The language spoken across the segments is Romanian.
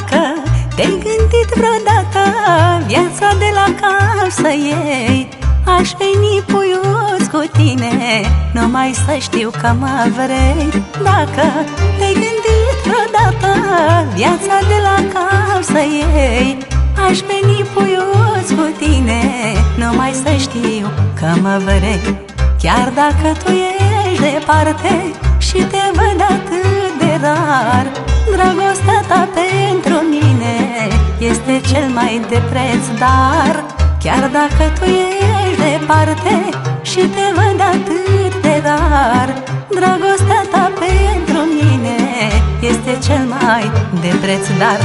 dacă te-ai gândit vreodată Viața de la cap să iei Aș veni puiuț cu tine Numai să știu că mă vrei. Dacă te-ai gândit vreodată Viața de la cap să iei Aș veni puiuț cu tine Numai să știu că mă vrei. Chiar dacă tu ești departe Și te văd atât de rar Dragoste mai de preț dar Chiar dacă tu ești departe Și te văd atât de rar Dragostea ta pentru mine Este cel mai de preț dar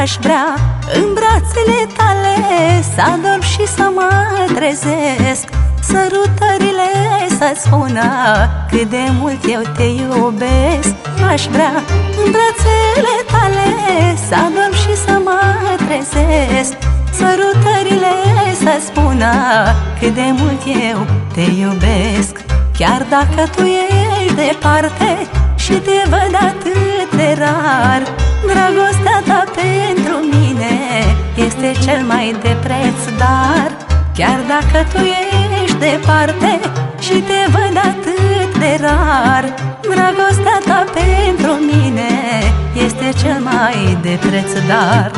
Aș vrea în brațele tale Să adorm și să mă trezesc. Sărutările să spună Cât de mult eu te iubesc. Aș vrea în brațele tale Să adorm și să mă trezesc. Sărutările să spună Cât de mult eu te iubesc. Chiar dacă tu ești departe Și te văd atât de rar Dragostea ta pentru mine Este cel mai de preț dar Chiar dacă tu ești departe Și te văd atât de rar Dragostea ta pentru mine Este cel mai de preț dar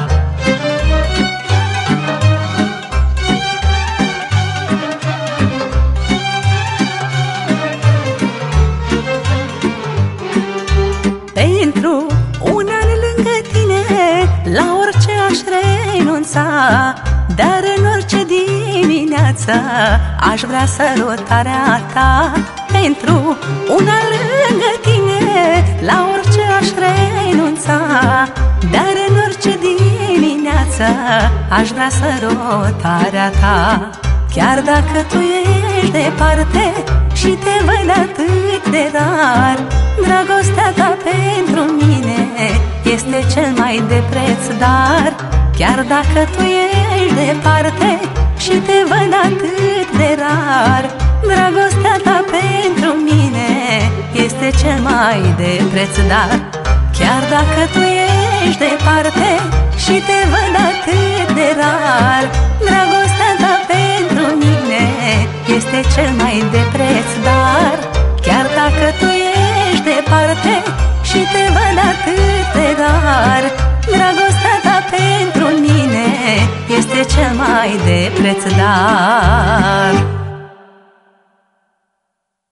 Pentru un an lângă tine La orice aș renunța Dar în orice dimineață Aș vrea sărutarea ta Pentru un an lângă tine. La orice aș renunța Dar în orice dimineață Aș vrea sărutarea ta. Chiar dacă tu ești departe Și te văd atât de rar cel mai de preț dar Chiar dacă tu ești departe Și te văd atât de rar Dragostea ta pentru mine Este cel mai de preț dar Chiar dacă tu ești departe Și te văd atât de rar Dragostea ta pentru mine Este cel mai de preț dar Chiar dacă tu ești departe Și te văd atât de rar Dragostea ta pentru mine Este cel mai de preț dar